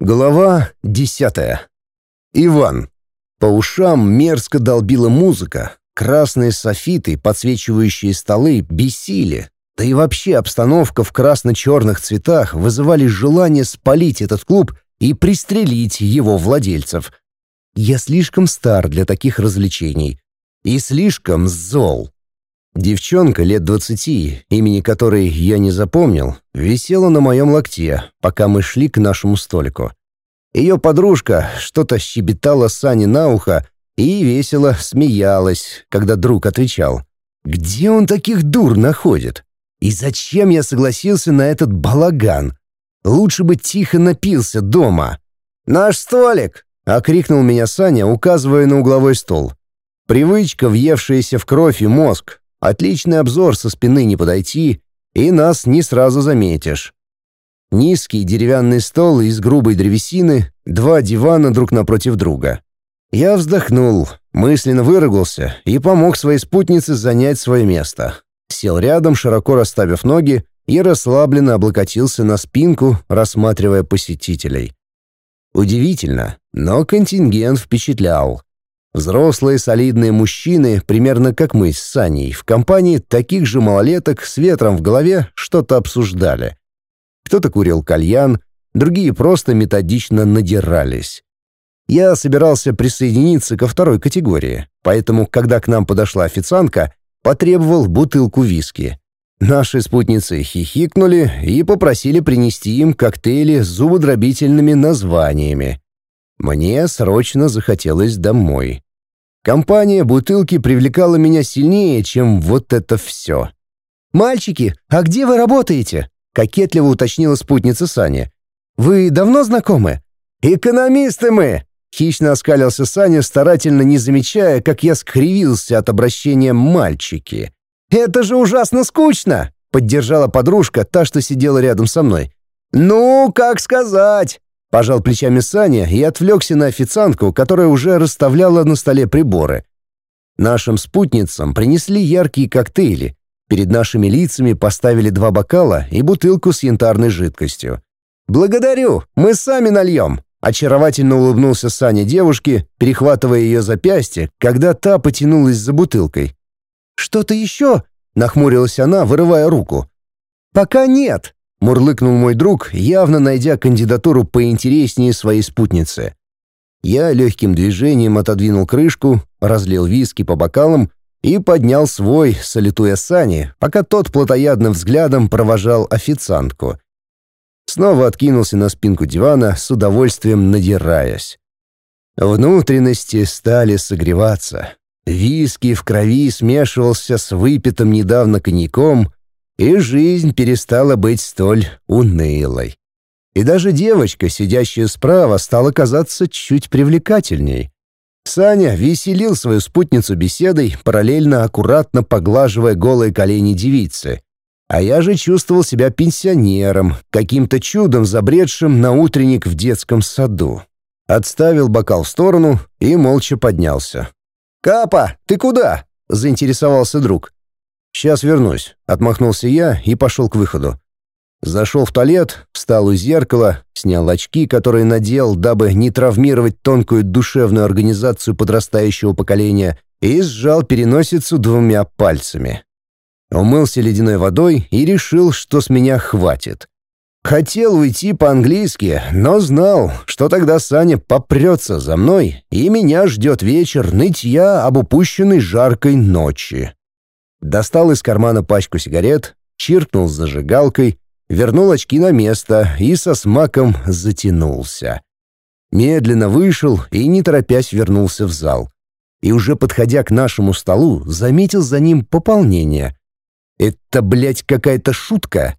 Глава десятая. Иван. По ушам мерзко долбила музыка. Красные софиты, подсвечивающие столы, бесили. Да и вообще обстановка в красно-черных цветах вызывали желание спалить этот клуб и пристрелить его владельцев. Я слишком стар для таких развлечений. И слишком зол. Девчонка лет двадцати, имени которой я не запомнил, висела на моем локте, пока мы шли к нашему столику. Ее подружка что-то щебетала Сане на ухо и весело смеялась, когда друг отвечал. «Где он таких дур находит? И зачем я согласился на этот балаган? Лучше бы тихо напился дома». «Наш столик!» — окрикнул меня Саня, указывая на угловой стол. Привычка, въевшаяся в кровь и мозг, Отличный обзор со спины не подойти, и нас не сразу заметишь. Низкий деревянный стол из грубой древесины, два дивана друг напротив друга. Я вздохнул, мысленно выругался и помог своей спутнице занять свое место. Сел рядом, широко расставив ноги, и расслабленно облокотился на спинку, рассматривая посетителей. Удивительно, но контингент впечатлял. Взрослые солидные мужчины, примерно как мы с Саней, в компании таких же малолеток с ветром в голове что-то обсуждали. Кто-то курил кальян, другие просто методично надирались. Я собирался присоединиться ко второй категории, поэтому, когда к нам подошла официантка, потребовал бутылку виски. Наши спутницы хихикнули и попросили принести им коктейли с зубодробительными названиями. Мне срочно захотелось домой. Компания бутылки привлекала меня сильнее, чем вот это все. «Мальчики, а где вы работаете?» — кокетливо уточнила спутница Саня. «Вы давно знакомы?» «Экономисты мы!» — хищно оскалился Саня, старательно не замечая, как я скривился от обращения «мальчики». «Это же ужасно скучно!» — поддержала подружка, та, что сидела рядом со мной. «Ну, как сказать!» Пожал плечами Саня и отвлекся на официантку, которая уже расставляла на столе приборы. Нашим спутницам принесли яркие коктейли. Перед нашими лицами поставили два бокала и бутылку с янтарной жидкостью. «Благодарю, мы сами нальем!» Очаровательно улыбнулся Саня девушке, перехватывая ее запястье, когда та потянулась за бутылкой. «Что-то еще?» — нахмурилась она, вырывая руку. «Пока нет», Мурлыкнул мой друг, явно найдя кандидатуру поинтереснее своей спутницы. Я легким движением отодвинул крышку, разлил виски по бокалам и поднял свой, салютуя Сани, пока тот плотоядным взглядом провожал официантку. Снова откинулся на спинку дивана, с удовольствием надираясь. Внутренности стали согреваться. Виски в крови смешивался с выпитым недавно коньяком, и жизнь перестала быть столь унылой. И даже девочка, сидящая справа, стала казаться чуть привлекательней. Саня веселил свою спутницу беседой, параллельно аккуратно поглаживая голые колени девицы. А я же чувствовал себя пенсионером, каким-то чудом забредшим на утренник в детском саду. Отставил бокал в сторону и молча поднялся. «Капа, ты куда?» — заинтересовался друг. «Сейчас вернусь», — отмахнулся я и пошел к выходу. Зашел в туалет, встал у зеркала, снял очки, которые надел, дабы не травмировать тонкую душевную организацию подрастающего поколения, и сжал переносицу двумя пальцами. Умылся ледяной водой и решил, что с меня хватит. Хотел уйти по-английски, но знал, что тогда Саня попрется за мной, и меня ждет вечер нытья об упущенной жаркой ночи. Достал из кармана пачку сигарет, чиркнул зажигалкой, вернул очки на место и со смаком затянулся. Медленно вышел и, не торопясь, вернулся в зал. И уже подходя к нашему столу, заметил за ним пополнение. Это, блядь, какая-то шутка.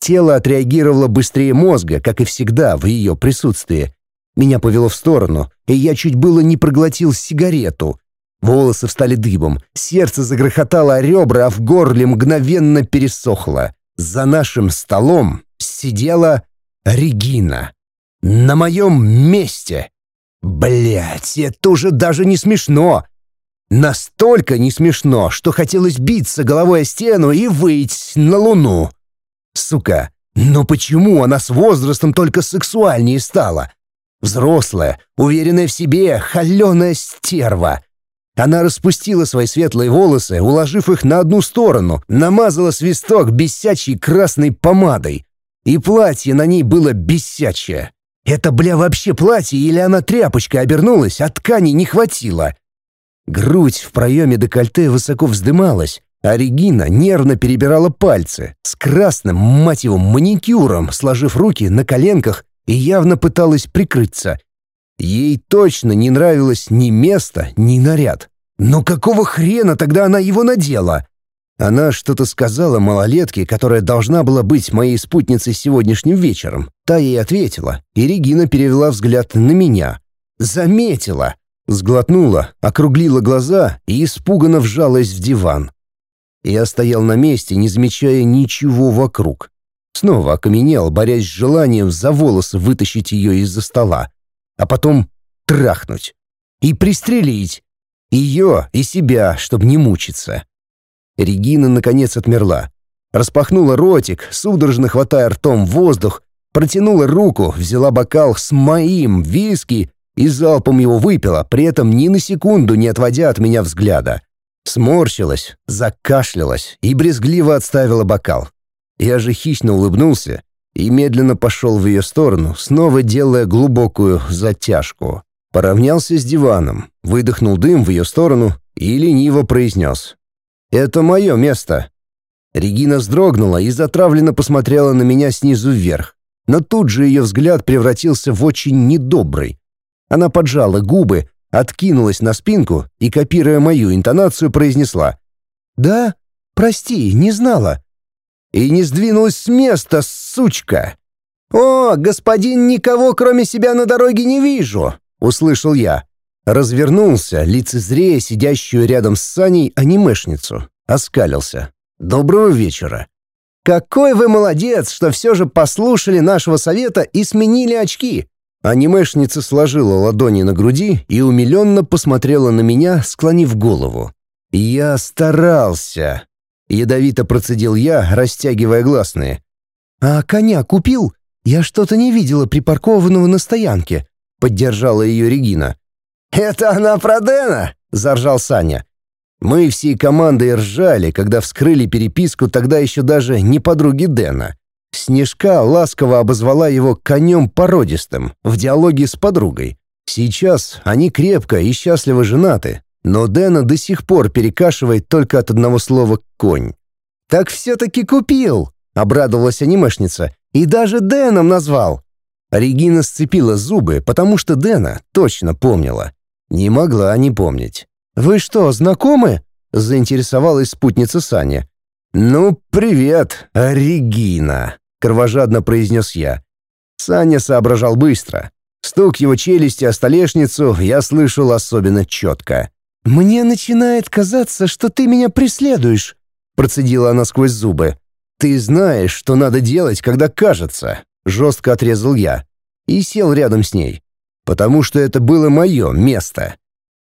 Тело отреагировало быстрее мозга, как и всегда в ее присутствии. Меня повело в сторону, и я чуть было не проглотил сигарету. Волосы встали дыбом, сердце загрохотало о ребра, а в горле мгновенно пересохло. За нашим столом сидела Регина. На моем месте. Блять, это уже даже не смешно. Настолько не смешно, что хотелось биться головой о стену и выйти на луну. Сука, Но почему она с возрастом только сексуальнее стала? Взрослая, уверенная в себе, холеная стерва. Она распустила свои светлые волосы, уложив их на одну сторону, намазала свисток бесячей красной помадой. И платье на ней было бесячее. Это, бля, вообще платье или она тряпочкой обернулась, а ткани не хватило? Грудь в проеме декольте высоко вздымалась, а Регина нервно перебирала пальцы с красным, мать его, маникюром, сложив руки на коленках и явно пыталась прикрыться. Ей точно не нравилось ни место, ни наряд. Но какого хрена тогда она его надела? Она что-то сказала малолетке, которая должна была быть моей спутницей сегодняшним вечером. Та ей ответила, и Регина перевела взгляд на меня. Заметила. Сглотнула, округлила глаза и испуганно вжалась в диван. Я стоял на месте, не замечая ничего вокруг. Снова окаменел, борясь с желанием за волосы вытащить ее из-за стола, а потом трахнуть и пристрелить ее и себя, чтобы не мучиться. Регина, наконец, отмерла. Распахнула ротик, судорожно хватая ртом воздух, протянула руку, взяла бокал с моим виски и залпом его выпила, при этом ни на секунду не отводя от меня взгляда. Сморщилась, закашлялась и брезгливо отставила бокал. Я же хищно улыбнулся и медленно пошел в ее сторону, снова делая глубокую затяжку. Поравнялся с диваном, выдохнул дым в ее сторону и лениво произнес. «Это мое место». Регина вздрогнула и затравленно посмотрела на меня снизу вверх. Но тут же ее взгляд превратился в очень недобрый. Она поджала губы, откинулась на спинку и, копируя мою интонацию, произнесла «Да, прости, не знала». И не сдвинулась с места, сучка. «О, господин, никого кроме себя на дороге не вижу!» — услышал я. Развернулся, лицезрея сидящую рядом с Саней анимешницу. Оскалился. «Доброго вечера». «Какой вы молодец, что все же послушали нашего совета и сменили очки!» Анимешница сложила ладони на груди и умиленно посмотрела на меня, склонив голову. «Я старался!» — ядовито процедил я, растягивая гласные. «А коня купил? Я что-то не видела припаркованного на стоянке», — поддержала ее Регина. «Это она про Дэна?» — заржал Саня. Мы всей командой ржали, когда вскрыли переписку тогда еще даже не подруги Дэна. Снежка ласково обозвала его конем породистым в диалоге с подругой. Сейчас они крепко и счастливо женаты, но Дэна до сих пор перекашивает только от одного слова «конь». «Так все-таки купил!» — обрадовалась анимешница. «И даже Дэном назвал!» Регина сцепила зубы, потому что Дэна точно помнила. Не могла не помнить. «Вы что, знакомы?» — заинтересовалась спутница Саня. «Ну, привет, Регина!» — кровожадно произнес я. Саня соображал быстро. Стук его челюсти о столешницу я слышал особенно четко. «Мне начинает казаться, что ты меня преследуешь», — процедила она сквозь зубы. «Ты знаешь, что надо делать, когда кажется», — жестко отрезал я. И сел рядом с ней. Потому что это было мое место.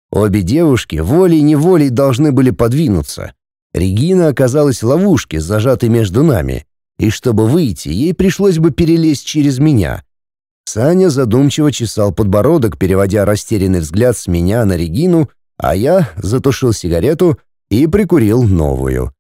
Обе девушки волей-неволей должны были подвинуться. Регина оказалась в ловушке, зажатой между нами, и чтобы выйти, ей пришлось бы перелезть через меня. Саня задумчиво чесал подбородок, переводя растерянный взгляд с меня на Регину, а я затушил сигарету и прикурил новую.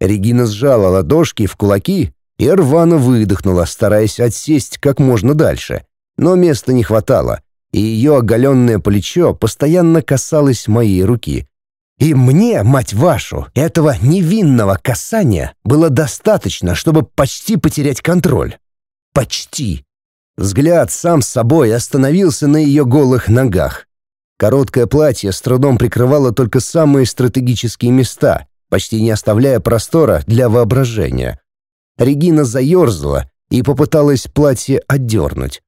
Регина сжала ладошки в кулаки и рвано выдохнула, стараясь отсесть как можно дальше. Но места не хватало, и ее оголенное плечо постоянно касалось моей руки. И мне, мать вашу, этого невинного касания было достаточно, чтобы почти потерять контроль. Почти. Взгляд сам собой остановился на ее голых ногах. Короткое платье с трудом прикрывало только самые стратегические места, почти не оставляя простора для воображения. Регина заерзала и попыталась платье отдернуть.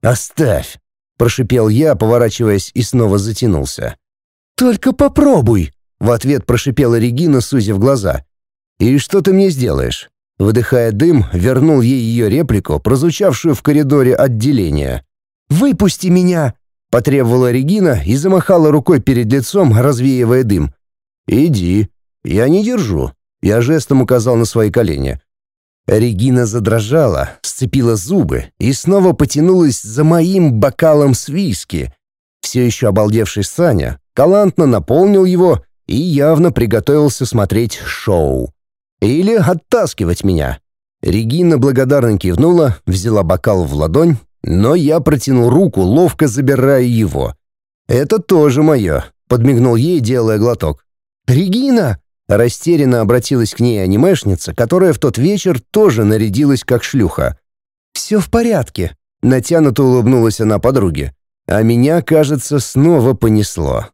«Оставь!» — прошипел я, поворачиваясь и снова затянулся. «Только попробуй!» — в ответ прошипела Регина, сузив глаза. «И что ты мне сделаешь?» Выдыхая дым, вернул ей ее реплику, прозвучавшую в коридоре отделения. «Выпусти меня!» — потребовала Регина и замахала рукой перед лицом, развеивая дым. «Иди. Я не держу». Я жестом указал на свои колени. Регина задрожала, сцепила зубы и снова потянулась за моим бокалом с виски. Все еще обалдевший Саня галантно наполнил его и явно приготовился смотреть шоу. Или оттаскивать меня. Регина благодарно кивнула, взяла бокал в ладонь, но я протянул руку, ловко забирая его. «Это тоже мое», — подмигнул ей, делая глоток. «Регина!» Растерянно обратилась к ней анимешница, которая в тот вечер тоже нарядилась как шлюха. «Все в порядке», — натянуто улыбнулась она подруге. А меня, кажется, снова понесло.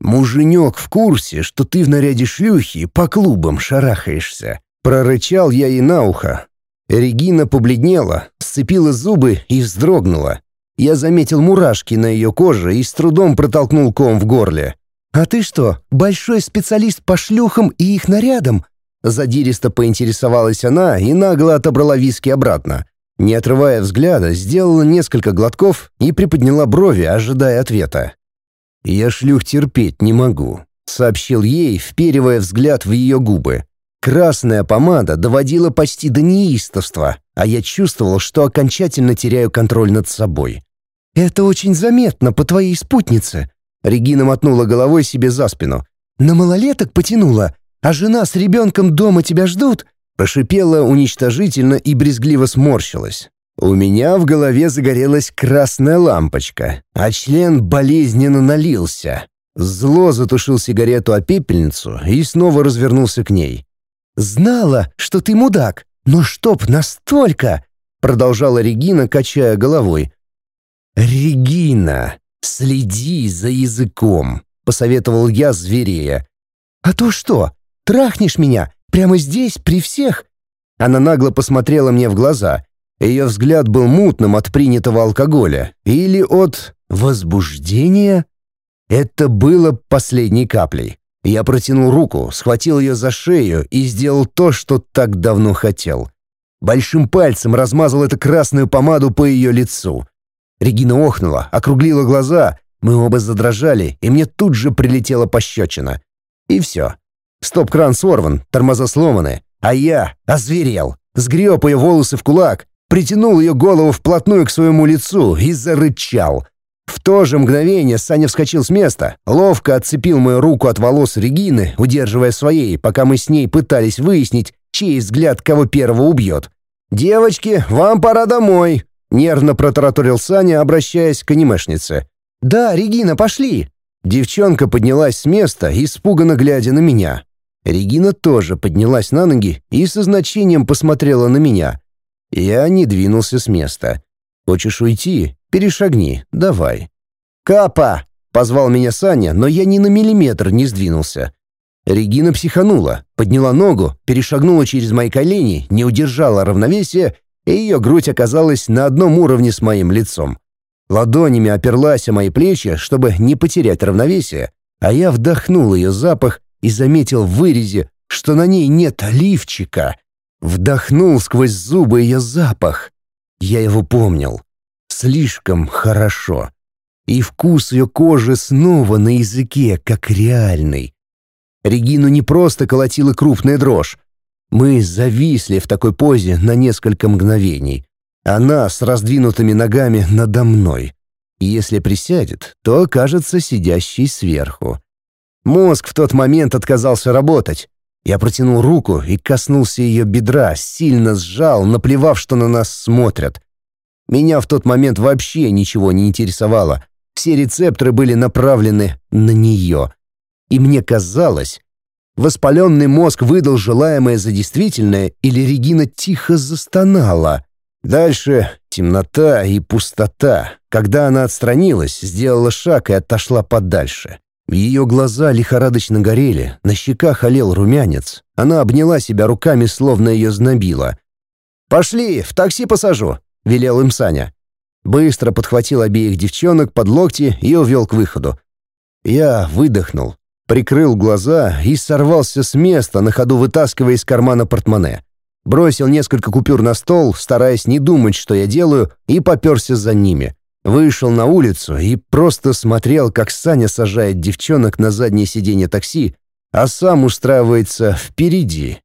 «Муженек в курсе, что ты в наряде шлюхи по клубам шарахаешься», — прорычал я ей на ухо. Регина побледнела, сцепила зубы и вздрогнула. Я заметил мурашки на ее коже и с трудом протолкнул ком в горле. «А ты что, большой специалист по шлюхам и их нарядам?» Задиристо поинтересовалась она и нагло отобрала виски обратно. Не отрывая взгляда, сделала несколько глотков и приподняла брови, ожидая ответа. «Я шлюх терпеть не могу», — сообщил ей, вперивая взгляд в ее губы. Красная помада доводила почти до неистовства, а я чувствовал, что окончательно теряю контроль над собой. «Это очень заметно по твоей спутнице», Регина мотнула головой себе за спину. «На малолеток потянула, а жена с ребенком дома тебя ждут?» Прошипела уничтожительно и брезгливо сморщилась. У меня в голове загорелась красная лампочка, а член болезненно налился. Зло затушил сигарету о пепельницу и снова развернулся к ней. «Знала, что ты мудак, но чтоб настолько!» Продолжала Регина, качая головой. «Регина!» «Следи за языком», — посоветовал я зверея. «А то что, трахнешь меня прямо здесь, при всех?» Она нагло посмотрела мне в глаза. Ее взгляд был мутным от принятого алкоголя или от возбуждения. Это было последней каплей. Я протянул руку, схватил ее за шею и сделал то, что так давно хотел. Большим пальцем размазал эту красную помаду по ее лицу. Регина охнула, округлила глаза, мы оба задрожали, и мне тут же прилетела пощечина. И все. Стоп-кран сорван, тормоза сломаны, а я озверел, сгреб ее волосы в кулак, притянул ее голову вплотную к своему лицу и зарычал. В то же мгновение Саня вскочил с места, ловко отцепил мою руку от волос Регины, удерживая своей, пока мы с ней пытались выяснить, чей взгляд кого первого убьет. «Девочки, вам пора домой!» Нервно протараторил Саня, обращаясь к анимешнице. «Да, Регина, пошли!» Девчонка поднялась с места, испуганно глядя на меня. Регина тоже поднялась на ноги и со значением посмотрела на меня. Я не двинулся с места. «Хочешь уйти? Перешагни, давай». «Капа!» — позвал меня Саня, но я ни на миллиметр не сдвинулся. Регина психанула, подняла ногу, перешагнула через мои колени, не удержала равновесия и ее грудь оказалась на одном уровне с моим лицом. Ладонями оперлась о мои плечи, чтобы не потерять равновесие, а я вдохнул ее запах и заметил в вырезе, что на ней нет лифчика. Вдохнул сквозь зубы ее запах. Я его помнил. Слишком хорошо. И вкус ее кожи снова на языке, как реальный. Регину не просто колотила крупная дрожь. Мы зависли в такой позе на несколько мгновений. Она с раздвинутыми ногами надо мной. И если присядет, то окажется сидящей сверху. Мозг в тот момент отказался работать. Я протянул руку и коснулся ее бедра, сильно сжал, наплевав, что на нас смотрят. Меня в тот момент вообще ничего не интересовало. Все рецепторы были направлены на нее. И мне казалось, Воспаленный мозг выдал желаемое за действительное, или Регина тихо застонала. Дальше темнота и пустота. Когда она отстранилась, сделала шаг и отошла подальше. Ее глаза лихорадочно горели, на щеках олел румянец. Она обняла себя руками, словно ее знобила. «Пошли, в такси посажу», — велел им Саня. Быстро подхватил обеих девчонок под локти и увел к выходу. Я выдохнул, прикрыл глаза и сорвался с места, на ходу вытаскивая из кармана портмоне. Бросил несколько купюр на стол, стараясь не думать, что я делаю, и поперся за ними. Вышел на улицу и просто смотрел, как Саня сажает девчонок на заднее сиденье такси, а сам устраивается впереди.